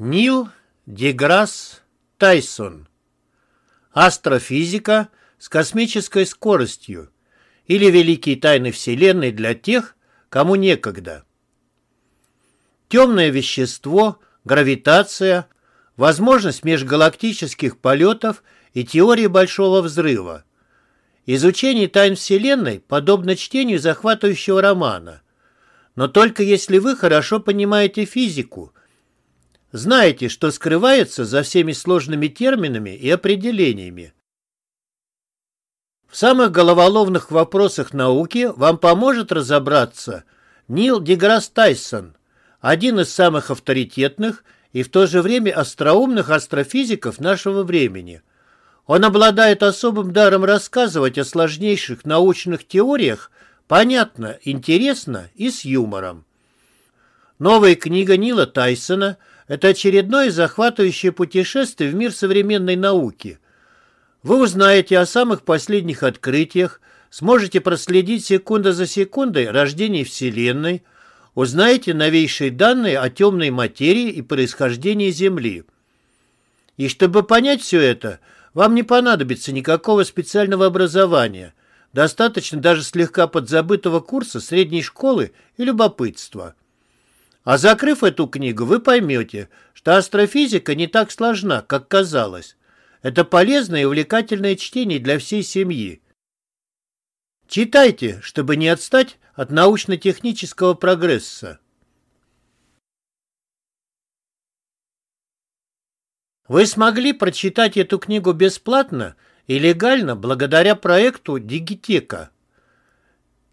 Нил Деграсс Тайсон Астрофизика с космической скоростью или Великие тайны Вселенной для тех, кому некогда. Темное вещество, гравитация, возможность межгалактических полетов и теория Большого Взрыва. Изучение тайн Вселенной подобно чтению захватывающего романа. Но только если вы хорошо понимаете физику – знаете, что скрывается за всеми сложными терминами и определениями. В самых головоломных вопросах науки вам поможет разобраться Нил Деграсс Тайсон, один из самых авторитетных и в то же время остроумных астрофизиков нашего времени. Он обладает особым даром рассказывать о сложнейших научных теориях понятно, интересно и с юмором. Новая книга Нила Тайсона – это очередное захватывающее путешествие в мир современной науки. Вы узнаете о самых последних открытиях, сможете проследить секунда за секундой рождение Вселенной, узнаете новейшие данные о темной материи и происхождении Земли. И чтобы понять все это, вам не понадобится никакого специального образования, достаточно даже слегка подзабытого курса средней школы и любопытства. А закрыв эту книгу, вы поймете, что астрофизика не так сложна, как казалось. Это полезное и увлекательное чтение для всей семьи. Читайте, чтобы не отстать от научно-технического прогресса. Вы смогли прочитать эту книгу бесплатно и легально благодаря проекту «Дигитека».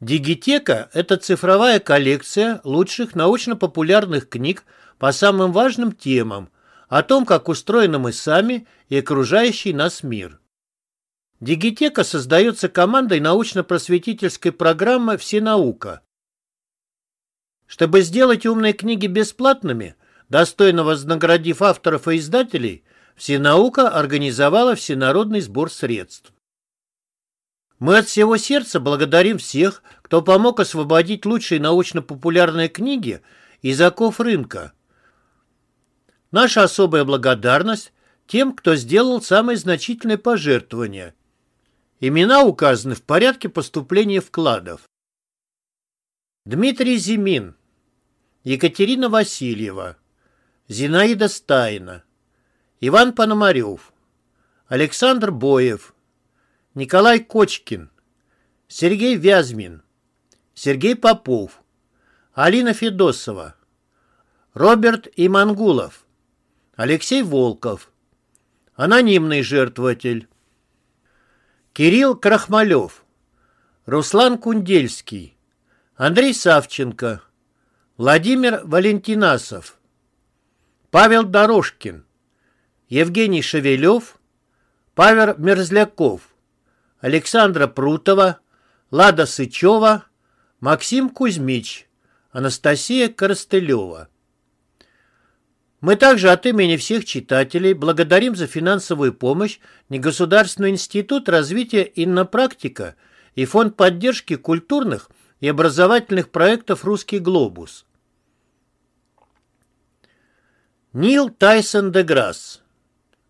Дигитека – это цифровая коллекция лучших научно-популярных книг по самым важным темам, о том, как устроены мы сами и окружающий нас мир. Дигитека создается командой научно-просветительской программы «Всенаука». Чтобы сделать умные книги бесплатными, достойно вознаградив авторов и издателей, Всенаука организовала всенародный сбор средств. Мы от всего сердца благодарим всех, кто помог освободить лучшие научно-популярные книги из оков рынка. Наша особая благодарность тем, кто сделал самые значительные пожертвования. Имена указаны в порядке поступления вкладов. Дмитрий Зимин, Екатерина Васильева, Зинаида Стайна, Иван Пономарев, Александр Боев, Николай Кочкин, Сергей Вязмин, Сергей Попов, Алина Федосова, Роберт Имангулов, Алексей Волков, анонимный жертвователь, Кирилл Крахмалев, Руслан Кундельский, Андрей Савченко, Владимир Валентинасов, Павел Дорожкин, Евгений Шевелев, Павел Мерзляков, Александра Прутова, Лада Сычева, Максим Кузьмич, Анастасия Коростылева. Мы также от имени всех читателей благодарим за финансовую помощь Негосударственный институт развития иннопрактика и Фонд поддержки культурных и образовательных проектов «Русский глобус». Нил Тайсон де Грасс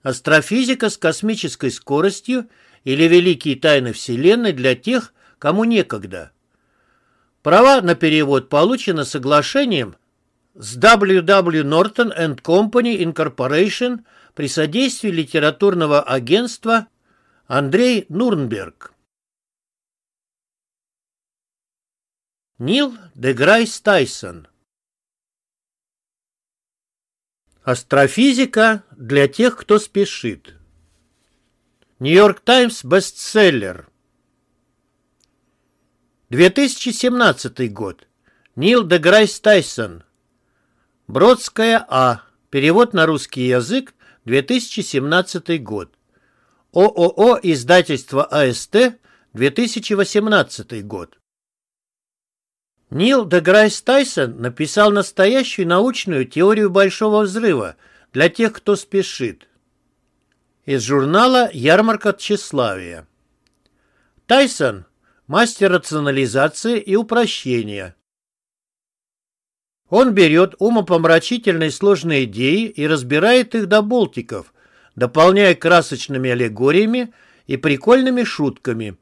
Астрофизика с космической скоростью или великие тайны Вселенной для тех, кому некогда. Права на перевод получены соглашением с W.W. Norton and Company Incorporation при содействии литературного агентства Андрей Нурнберг. Нил Деграйс Тайсон Астрофизика для тех, кто спешит. New York Times бестселлер. 2017 год. Нил Деграйс Тайсон. Бродская А. Перевод на русский язык. 2017 год. ООО «Издательство АСТ», 2018 год. Нил Деграсс Тайсон написал настоящую научную теорию Большого Взрыва для тех, кто спешит. Из журнала «Ярмарка тщеславия». Тайсон – мастер рационализации и упрощения. Он берет умопомрачительные сложные идеи и разбирает их до болтиков, дополняя красочными аллегориями и прикольными шутками.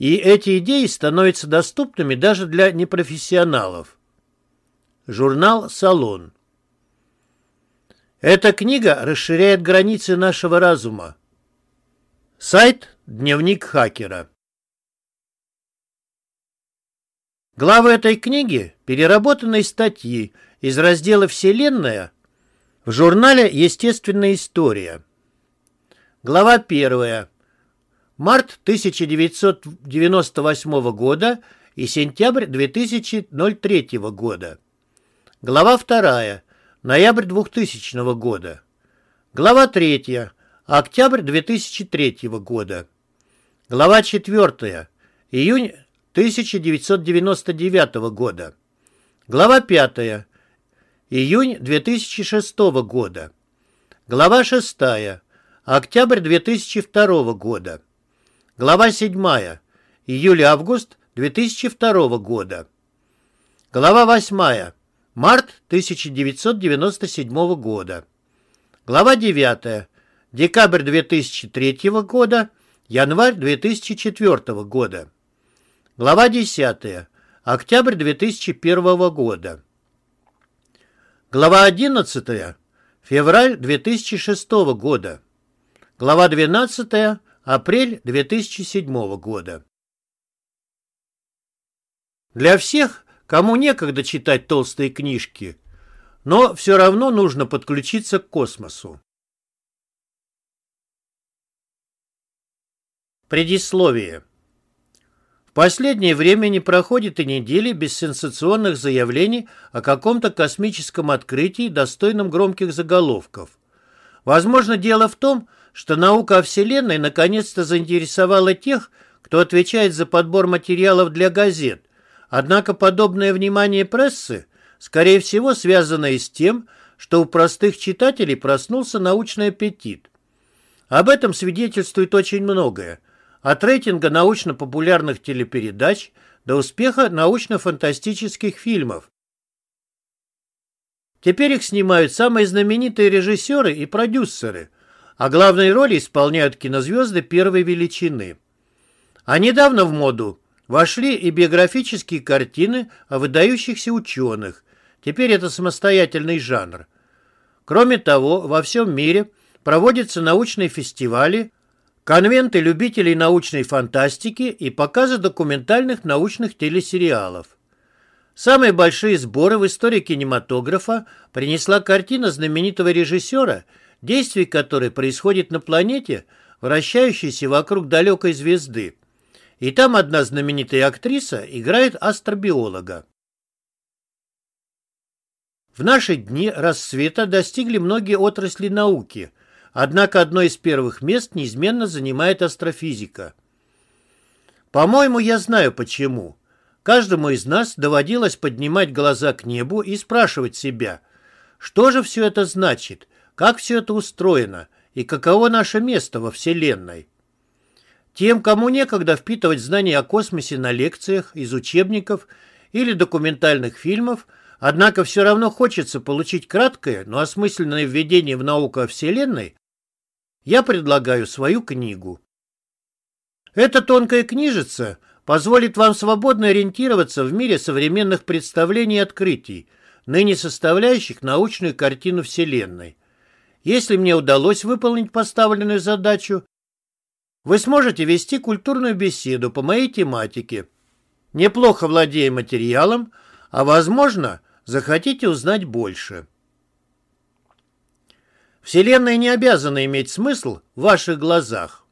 И эти идеи становятся доступными даже для непрофессионалов. Журнал «Салон». Эта книга расширяет границы нашего разума. Сайт «Дневник хакера». Главы этой книги – переработанные статьи из раздела «Вселенная» в журнале «Естественная история». Глава 1. Март 1998 года и сентябрь 2003 года. Глава 2. Ноябрь 2000 года. Глава 3. Октябрь 2003 года. Глава 4. Июнь 1999 года. Глава 5. Июнь 2006 года. Глава 6. Октябрь 2002 года. Глава 7. Июль-август 2002 года. Глава 8. Март 1997 года. Глава 9. Декабрь 2003 года. Январь 2004 года. Глава 10. Октябрь 2001 года. Глава 11. Февраль 2006 года. Глава 12. Апрель 2007 года. Для всех, кому некогда читать толстые книжки, но все равно нужно подключиться к космосу. Предисловие. Последнее время не проходит и недели без сенсационных заявлений о каком-то космическом открытии, достойном громких заголовков. Возможно, дело в том, что наука о Вселенной наконец-то заинтересовала тех, кто отвечает за подбор материалов для газет, однако подобное внимание прессы, скорее всего, связано и с тем, что у простых читателей проснулся научный аппетит. Об этом свидетельствует очень многое – от рейтинга научно-популярных телепередач до успеха научно-фантастических фильмов. Теперь их снимают самые знаменитые режиссеры и продюсеры, а главные роли исполняют кинозвезды первой величины. А недавно в моду вошли и биографические картины о выдающихся ученых. Теперь это самостоятельный жанр. Кроме того, во всем мире проводятся научные фестивали, конвенты любителей научной фантастики и показы документальных научных телесериалов. Самые большие сборы в истории кинематографа принесла картина знаменитого режиссера, действие которой происходит на планете, вращающейся вокруг далекой звезды. И там одна знаменитая актриса играет астробиолога. В наши дни расцвета достигли многие отрасли науки – Однако одно из первых мест неизменно занимает астрофизика. По-моему, я знаю почему. Каждому из нас доводилось поднимать глаза к небу и спрашивать себя, что же все это значит, как все это устроено и каково наше место во Вселенной. Тем, кому некогда впитывать знания о космосе на лекциях, из учебников или документальных фильмов, однако все равно хочется получить краткое, но осмысленное введение в науку о Вселенной, я предлагаю свою книгу. Эта тонкая книжица позволит вам свободно ориентироваться в мире современных представлений и открытий, ныне составляющих научную картину Вселенной. Если мне удалось выполнить поставленную задачу, вы сможете вести культурную беседу по моей тематике, неплохо владея материалом, а, возможно, захотите узнать больше. Вселенная не обязана иметь смысл в ваших глазах.